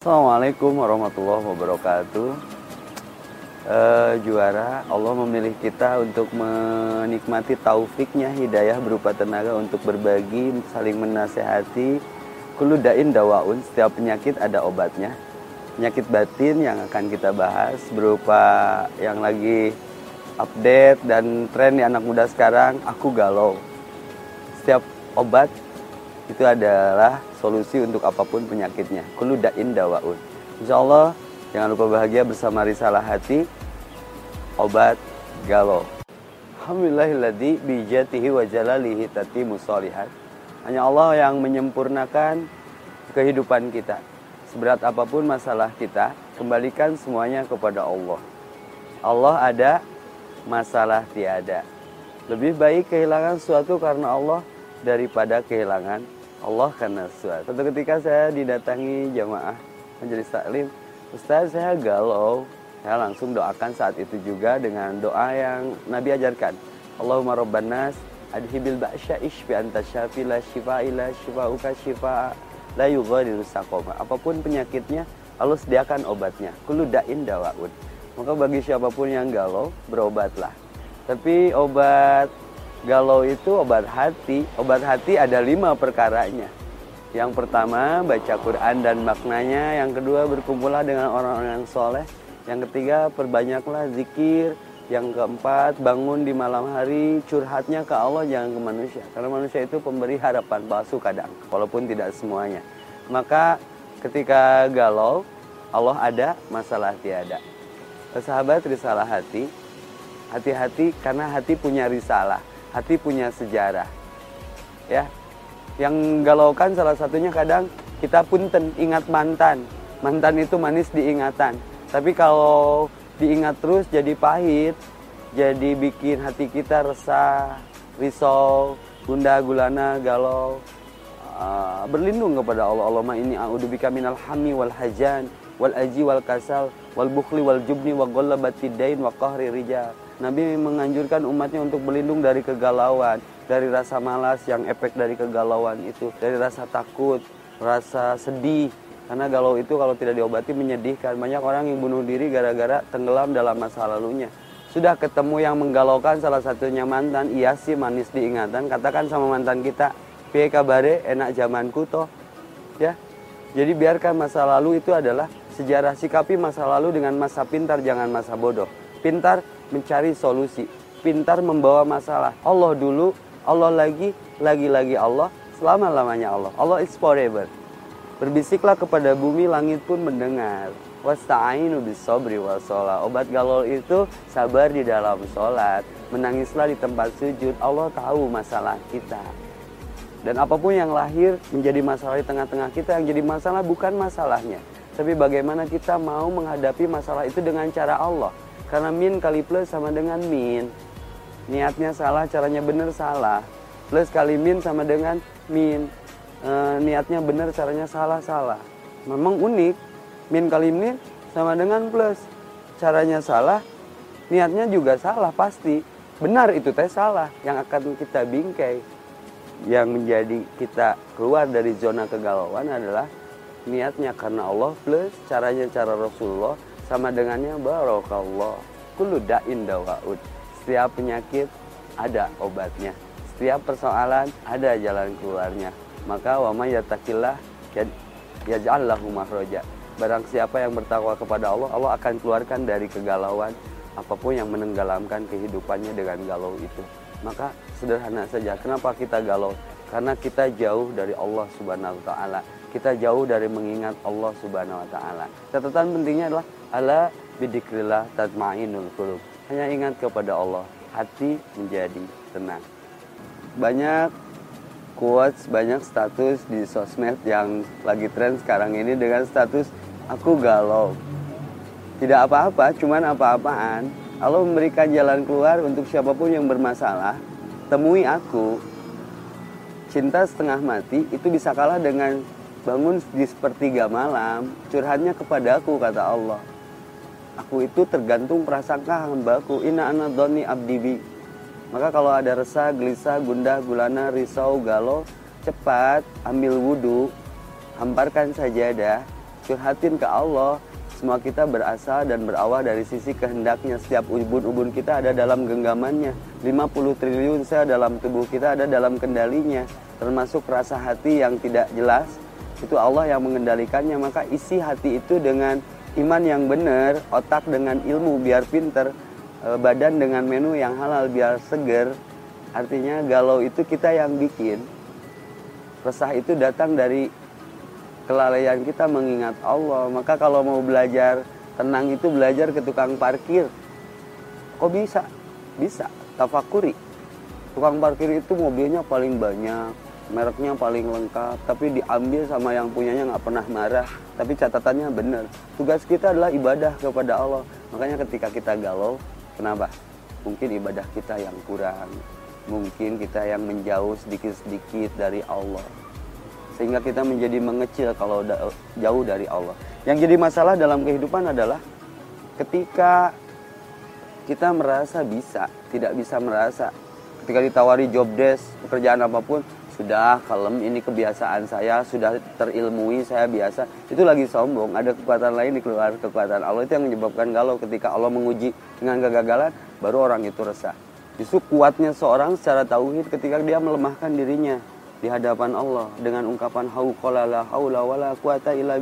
Assalamualaikum warahmatullahi wabarakatuh. Uh, juara, Allah memilih kita untuk menikmati taufiknya hidayah berupa tenaga untuk berbagi, saling menasehati. Kuludain dawaun, setiap penyakit ada obatnya. Penyakit batin yang akan kita bahas berupa yang lagi update dan tren di anak muda sekarang, aku galau. Setiap obat itu adalah solusi untuk apa pun penyakitnya. Kulu da'in dawaun. Insya Allah, jangan lupa bahagia bersama risalah hati, obat galau. Alhamdulillahilladzi bijatihi wa jalalihi tati musolihat. Hanya Allah yang menyempurnakan kehidupan kita. Seberat apa pun masalah kita, kembalikan semuanya kepada Allah. Allah ada, masalah tiada. Lebih baik kehilangan sesuatu karena Allah daripada kehilangan Allah karena suatu. Satu ketika saya didatangi jamaah menjadi taklim, Ustaz saya galau. Saya langsung doakan saat itu juga dengan doa yang Nabi ajarkan. Allahumma rabban nas adhibil ba'sya ishfi anta syafi la shifa ila shifa'uka shifa la yughadiru saqoma. Apa pun penyakitnya, Allah sediakan obatnya. Kullu da'in dawaun. Maka bagi siapa pun yang galau, berobatlah. Tapi obat Galau itu obat hati. Obat hati ada lima perkaranya. Yang pertama baca Quran dan maknanya. Yang kedua berkumpullah dengan orang-orang yang soleh. Yang ketiga perbanyaklah zikir. Yang keempat bangun di malam hari curhatnya ke Allah jangan ke manusia. Karena manusia itu pemberi harapan palsu kadang. Walaupun tidak semuanya. Maka ketika galau Allah ada masalah tiada. Sahabat risalah hati. Hati-hati karena hati punya risalah hati punya sejarah. Ya. Yang galaukan salah satunya kadang kita punten ingat mantan. Mantan itu manis diingatan. Tapi kalau diingat terus jadi pahit, jadi bikin hati kita resah, risau, gundah gulana, galau. Uh, berlindung kepada Allah. Allahumma ini a'udzubika minal hammi wal hajan wal aji wal kasal wal bukhli wal jubni wa ghalabati dain wa qahri rijal. Nabi menganjurkan umatnya untuk berlindung dari kegalauan, dari rasa malas yang efek dari kegalauan itu, dari rasa takut, rasa sedih. Karena galau itu kalau tidak diobati menyedihkan. Banyak orang yang bunuh diri gara-gara tenggelam dalam masa lalunya. Sudah ketemu yang menggalaukan salah satunya mantan, iya sih manis diingatan. Katakan sama mantan kita, piye kabare enak zamanku toh. Ya. Jadi biarkan masa lalu itu adalah sejarah sikapi masa lalu dengan masa pintar jangan masa bodoh. Pintar mencari solusi, pintar membawa masalah. Allah dulu, Allah lagi, lagi-lagi Allah, selama-lamanya Allah. Allah is forever. Berbisiklah kepada bumi, langit pun mendengar. Wasta'inu bisobri wasola. Obat galau itu sabar di dalam sholat. Menangislah di tempat sujud. Allah tahu masalah kita. Dan apa pun yang lahir menjadi masalah di tengah-tengah kita, yang jadi masalah bukan masalahnya. Tapi bagaimana kita mau menghadapi masalah itu dengan cara Allah. Karena min kali plus sama dengan min. Niatnya salah, caranya benar salah. Plus kali min sama dengan min. E, niatnya benar, caranya salah, salah. Memang unik. Min kali min sama dengan plus. Caranya salah, niatnya juga salah pasti. Benar itu teh salah yang akan kita bingkai. Yang menjadi kita keluar dari zona kegalauan adalah niatnya karena Allah plus caranya cara Rasulullah sama dengannya barokallah. Kullu da'in dawaud. Setiap penyakit ada obatnya. Setiap persoalan ada jalan keluarnya. Maka wa may yattaqillah yaj'al lahu makhraja. Barang siapa yang bertakwa kepada Allah, Allah akan keluarkan dari kegalauan apa pun yang menenggelamkan kehidupannya dengan galau itu. Maka sederhana saja, kenapa kita galau? Karena kita jauh dari Allah Subhanahu wa taala kita jauh dari mengingat Allah Subhanahu wa taala. Catatan pentingnya adalah ala bidikrillah tatmainul qulub. Hanya ingat kepada Allah, hati menjadi tenang. Banyak quotes, banyak status di sosmed yang lagi tren sekarang ini dengan status aku galau. Tidak apa-apa, cuman apa-apaan. Allah memberikan jalan keluar untuk siapa pun yang bermasalah. Temui aku. Cinta setengah mati itu bisa kalah dengan bangun di sepertiga malam, curhatnya kepadaku kata Allah. Aku itu tergantung prasangka hambaku. Inna anadoni abdibi. Maka kalau ada resah, gelisah, gundah, gulana, risau, galau, cepat ambil wudhu, hamparkan sajadah, curhatin ke Allah. Semua kita berasal dan berawal dari sisi kehendaknya. Setiap ubun-ubun kita ada dalam genggamannya. 50 triliun sel dalam tubuh kita ada dalam kendalinya. Termasuk rasa hati yang tidak jelas itu Allah yang mengendalikannya. Maka isi hati itu dengan iman yang benar otak dengan ilmu biar pinter eh, badan dengan menu yang halal biar seger artinya galau itu kita yang bikin resah itu datang dari kelalaian kita mengingat Allah. Maka kalau mau belajar tenang itu belajar ke tukang parkir. Kok bisa? Bisa. Tafakuri. Tukang parkir itu mobilnya paling banyak, mereknya paling lengkap, tapi diambil sama yang punyanya nggak pernah marah. Tapi catatannya benar. Tugas kita adalah ibadah kepada Allah. Makanya ketika kita galau, kenapa? Mungkin ibadah kita yang kurang. Mungkin kita yang menjauh sedikit-sedikit dari Allah sehingga kita menjadi mengecil kalau jauh dari Allah. Yang jadi masalah dalam kehidupan adalah ketika kita merasa bisa, tidak bisa merasa. Ketika ditawari job desk, pekerjaan apa pun, sudah kalem, ini kebiasaan saya, sudah terilmui, saya biasa. Itu lagi sombong, ada kekuatan lain di keluar kekuatan Allah. Itu yang menyebabkan galau ketika Allah menguji dengan kegagalan, baru orang itu resah. Justru kuatnya seorang secara tauhid ketika dia melemahkan dirinya di hadapan Allah dengan ungkapan hauqala la haula wala quwata illa.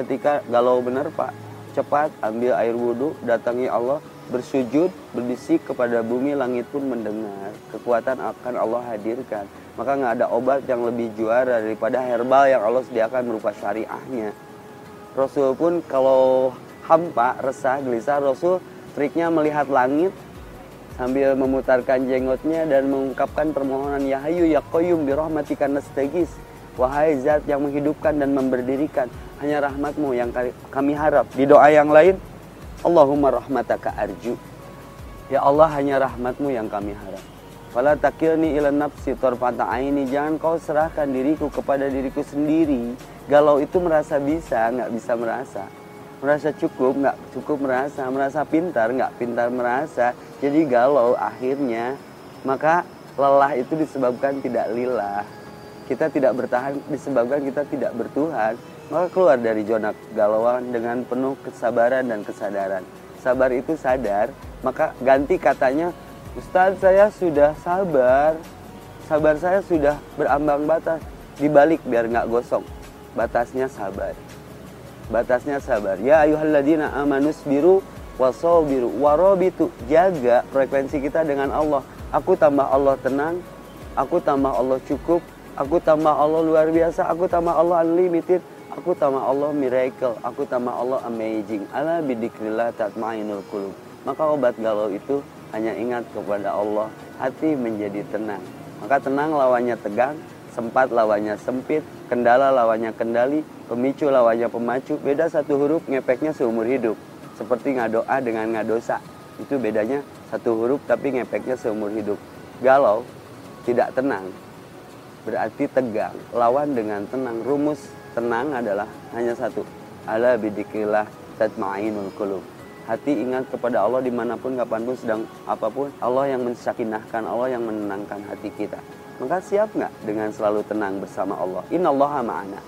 Ketika galau benar Pak, cepat ambil air wudhu, datangi Allah, bersujud, berbisik kepada bumi, langit pun mendengar. Kekuatan akan Allah hadirkan. Maka nggak ada obat yang lebih juara daripada herbal yang Allah sediakan berupa syariahnya. Rasul pun kalau hampa, resah, gelisah, Rasul triknya melihat langit, sambil memutarkan jenggotnya dan mengungkapkan permohonan Ya Hayu Ya Qayyum Wahai zat yang menghidupkan dan memberdirikan Hanya rahmatmu yang kami harap Di doa yang lain Allahumma rahmataka arju. Ya Allah hanya rahmatmu yang kami harap. Fala takilni ila nafsi torfata aini. Jangan kau serahkan diriku kepada diriku sendiri. Galau itu merasa bisa, nggak bisa merasa. Merasa cukup nggak cukup merasa. Merasa pintar nggak pintar merasa. Jadi galau akhirnya. Maka lelah itu disebabkan tidak lillah. Kita tidak bertahan disebabkan kita tidak bertuhan maka keluar dari zona galauan dengan penuh kesabaran dan kesadaran sabar itu sadar maka ganti katanya Ustadz saya sudah sabar sabar saya sudah berambang batas dibalik biar nggak gosong batasnya sabar batasnya sabar. Ya ayuhalladzina amanus biru wasobiru warobitu. Jaga frekuensi kita dengan Allah. Aku tambah Allah tenang, aku tambah Allah cukup, aku tambah Allah luar biasa, aku tambah Allah unlimited, aku tambah Allah miracle, aku tambah Allah amazing. Ala bidikrillah tatmainul qulub. Maka obat galau itu hanya ingat kepada Allah, hati menjadi tenang. Maka tenang lawannya tegang, sempat lawannya sempit, kendala lawannya kendali, Pemicu lawannya pemacu, beda satu huruf ngepeknya seumur hidup. Seperti ngadoa dengan ngadosa. Itu bedanya satu huruf tapi ngepeknya seumur hidup. Galau, tidak tenang, berarti tegang. Lawan dengan tenang. Rumus tenang adalah hanya satu. Ala bidikillah tatma'inul qulub. Hati ingat kepada Allah di mana pun, kapan pun, sedang apa pun. Allah yang mensakinahkan, Allah yang menenangkan hati kita. Maka siap nggak dengan selalu tenang bersama Allah? Inna Allah ma'ana.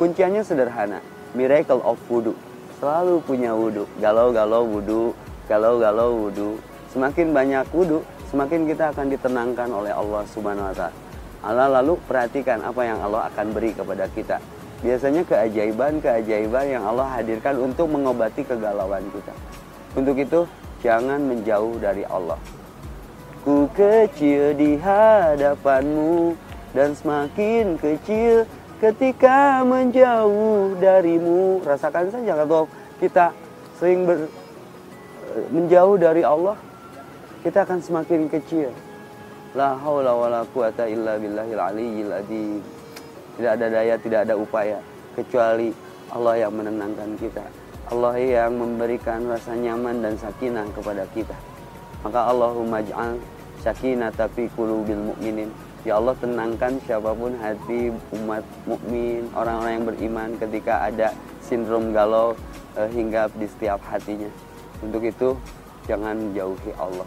Kunciannya sederhana, miracle of wudhu. Selalu punya wudhu, galau-galau wudhu, galau-galau wudhu. Semakin banyak wudhu, semakin kita akan ditenangkan oleh Allah Subhanahu wa taala. Allah lalu perhatikan apa yang Allah akan beri kepada kita. Biasanya keajaiban-keajaiban yang Allah hadirkan untuk mengobati kegalauan kita. Untuk itu, jangan menjauh dari Allah. Ku kecil di hadapanmu dan semakin kecil ketika menjauh darimu rasakan saja kalau kita sering ber, menjauh dari Allah kita akan semakin kecil la haula wala quwata illa billahil aliyyil adzim tidak ada daya tidak ada upaya kecuali Allah yang menenangkan kita Allah yang memberikan rasa nyaman dan sakinah kepada kita maka Allahumma ja'al sakinah tapi qulubil mu'minin Ya Allah tenangkan siapa pun hati umat mukmin, orang-orang yang beriman ketika ada sindrom galau eh, hinggap di setiap hatinya. Untuk itu jangan jauhi Allah.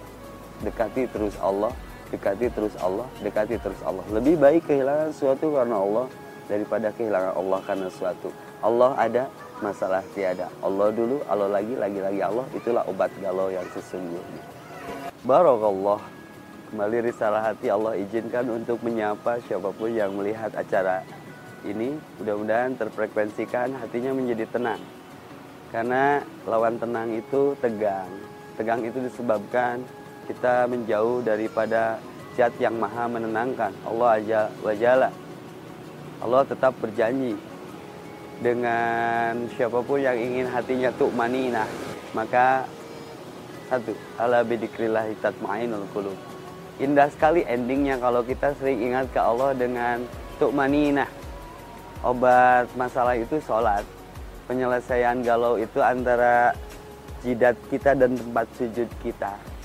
Dekati terus Allah, dekati terus Allah, dekati terus Allah. Lebih baik kehilangan sesuatu karena Allah daripada kehilangan Allah karena sesuatu. Allah ada, masalah tiada. Allah dulu, Allah lagi, lagi-lagi Allah, itulah obat galau yang sesungguhnya. Barakallah. Kembali risalah hati Allah izinkan untuk menyapa siapa pun yang melihat acara ini. Mudah-mudahan terfrekuensikan hatinya menjadi tenang. Karena lawan tenang itu tegang. Tegang itu disebabkan kita menjauh daripada zat yang maha menenangkan. Allah aja wajala. Allah tetap berjanji dengan siapa pun yang ingin hatinya tuh manina maka satu ala bidikrillah tatmainul qulub. Indah sekali endingnya kalau kita sering ingat ke Allah dengan tuh manina obat masalah itu sholat. Penyelesaian galau itu antara jidat kita dan tempat sujud kita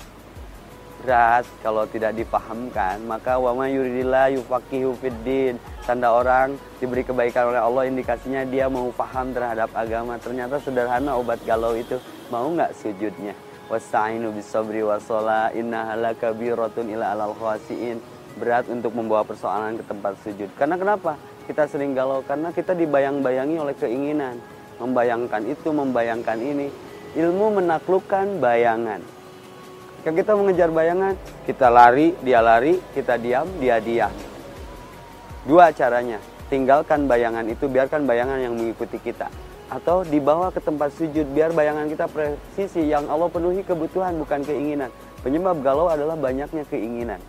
berat kalau tidak dipahamkan maka wama yuridillah yufaqihu fiddin tanda orang diberi kebaikan oleh Allah indikasinya dia mau paham terhadap agama. Ternyata sederhana obat galau itu. Mau nggak sujudnya? Wasta'inu bisabri wasola inna halakabiratun ila alal khawasiin berat untuk membawa persoalan ke tempat sujud. Karena kenapa? Kita sering galau karena kita dibayang-bayangi oleh keinginan. Membayangkan itu membayangkan ini. Ilmu menaklukkan bayangan Ketika kita mengejar bayangan, kita lari, dia lari, kita diam, dia diam. Dua caranya, tinggalkan bayangan itu, biarkan bayangan yang mengikuti kita. Atau dibawa ke tempat sujud, biar bayangan kita presisi, yang Allah penuhi kebutuhan, bukan keinginan. Penyebab galau adalah banyaknya keinginan.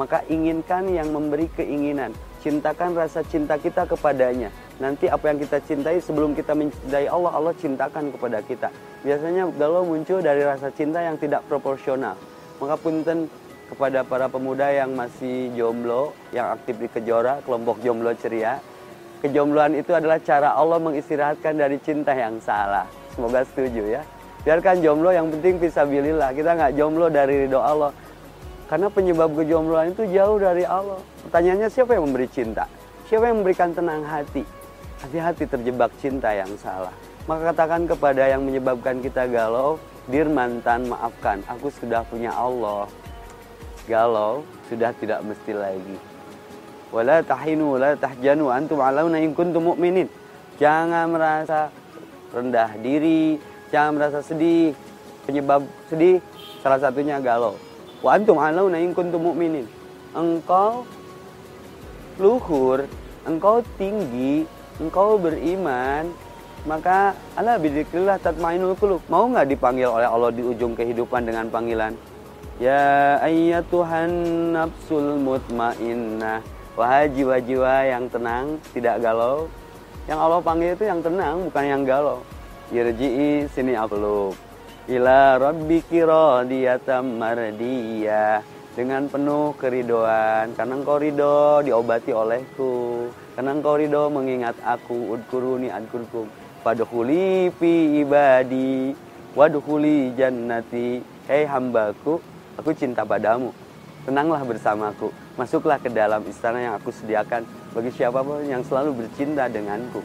Maka inginkan yang memberi keinginan. Cintakan rasa cinta kita kepadanya. Nanti apa yang kita cintai sebelum kita mencintai Allah, Allah cintakan kepada kita biasanya galau muncul dari rasa cinta yang tidak proporsional. Maka punten kepada para pemuda yang masih jomblo, yang aktif di Kejora, kelompok jomblo ceria. Kejombloan itu adalah cara Allah mengistirahatkan dari cinta yang salah. Semoga setuju ya. Biarkan jomblo yang penting visabilillah. Kita nggak jomblo dari ridho Allah. Karena penyebab kejombloan itu jauh dari Allah. Pertanyaannya siapa yang memberi cinta? Siapa yang memberikan tenang hati? Hati-hati terjebak cinta yang salah. Maka katakan kepada yang menyebabkan kita galau, Dir mantan maafkan, aku sudah punya Allah. Galau sudah tidak mesti lagi. Wala tahinu wala tahjanu antum alauna in kuntum mu'minin. Jangan merasa rendah diri, jangan merasa sedih. Penyebab sedih salah satunya galau. Wa antum alauna in kuntum mu'minin. Engkau luhur, engkau tinggi, engkau beriman, maka ala bidzikrillah tatmainul qulub. Mau nggak dipanggil oleh Allah di ujung kehidupan dengan panggilan? Ya Tuhan nafsul mutmainnah. Wahai jiwa-jiwa yang tenang, tidak galau. Yang Allah panggil itu yang tenang, bukan yang galau. Irji'i sini aklub. Ila rabbiki radiyatam mardiyah dengan penuh keridoan karena engkau ridho diobati olehku karena engkau ridho mengingat aku udkuruni adkurkum Fadkhuli fi ibadi wadkhuli jannati. Hei hambaku, aku cinta padamu. Tenanglah bersamaku. Masuklah ke dalam istana yang aku sediakan bagi siapa pun yang selalu bercinta denganku.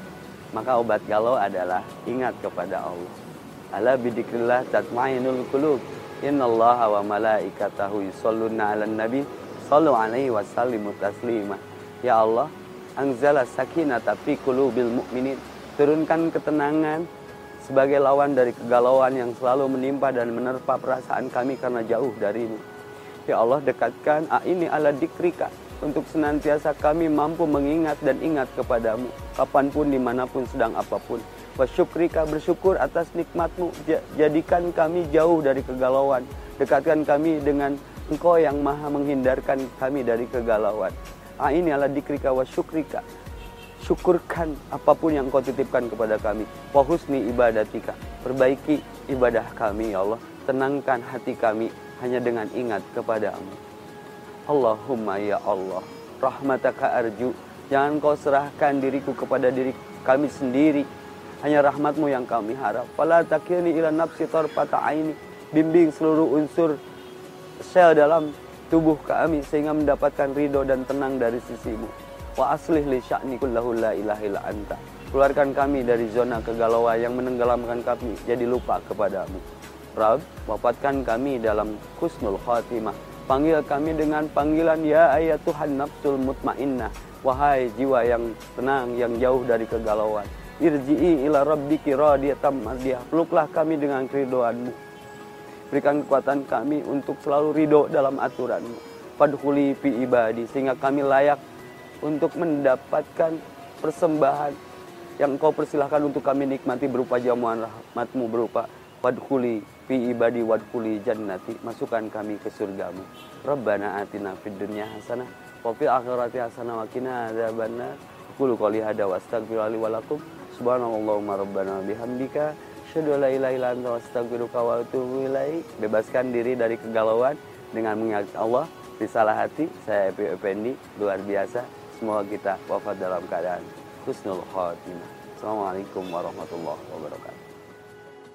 Maka obat galau adalah ingat kepada Allah. Ala bidikrillah tatmainul qulub. Innallaha wa malaikatahu yusalluna 'alan nabi sallu alaihi wa sallimu taslima. Ya Allah, anzala sakinata fi qulubil mu'minin Turunkan ketenangan sebagai lawan dari kegalauan yang selalu menimpa dan menerpa perasaan kami karena jauh darimu. Ya Allah dekatkan ini ala dikrika untuk senantiasa kami mampu mengingat dan ingat kepadamu kapan pun di mana pun sedang apa pun. Wasyukrika bersyukur atas nikmatmu jadikan kami jauh dari kegalauan. Dekatkan kami dengan engkau yang maha menghindarkan kami dari kegalauan. A ini ala dikrika wasyukrika syukurkan apa pun yang kau titipkan kepada kami. Wahusni ibadatika. Perbaiki ibadah kami ya Allah. Tenangkan hati kami hanya dengan ingat kepadamu. Allahumma ya Allah. Rahmataka arju. Jangan kau serahkan diriku kepada diri kami sendiri. Hanya rahmatmu yang kami harap. Fala takirni ila nafsi tarfata aini. Bimbing seluruh unsur sel dalam tubuh kami sehingga mendapatkan ridho dan tenang dari sisimu wa aslih li sya'ni kullahu la ilaha illa anta. Keluarkan kami dari zona kegalauan yang menenggelamkan kami jadi lupa kepadamu. Rabb, wafatkan kami dalam kusnul khatimah. Panggil kami dengan panggilan ya ayat Tuhan nafsul mutmainnah. Wahai jiwa yang tenang, yang jauh dari kegalauan. Irji'i ila rabbiki radiyatan mardiyah peluklah kami dengan keridoanmu. Berikan kekuatan kami untuk selalu ridho dalam aturanmu. Fadkhuli fi ibadi sehingga kami layak untuk mendapatkan persembahan yang engkau persilahkan untuk kami nikmati berupa jamuan rahmatmu berupa wadkhuli fi ibadi wadkhuli jannati. Masukkan kami ke surgamu. Rabbana atina fid dunya hasanah wa fil akhirati hasanah wa qina adzabannar. Qulu qouli hada wa astaghfiru li wa lakum subhanallahumma rabbana bihamdika asyhadu la ilaha illa anta astaghfiruka wa atubu ilaik. Bebaskan diri dari kegalauan dengan mengingat Allah risalah hati. Saya Epi Effendi luar biasa. Semoga kita wafat dalam keadaan husnul khotimah Assalamualaikum warahmatullahi wabarakatuh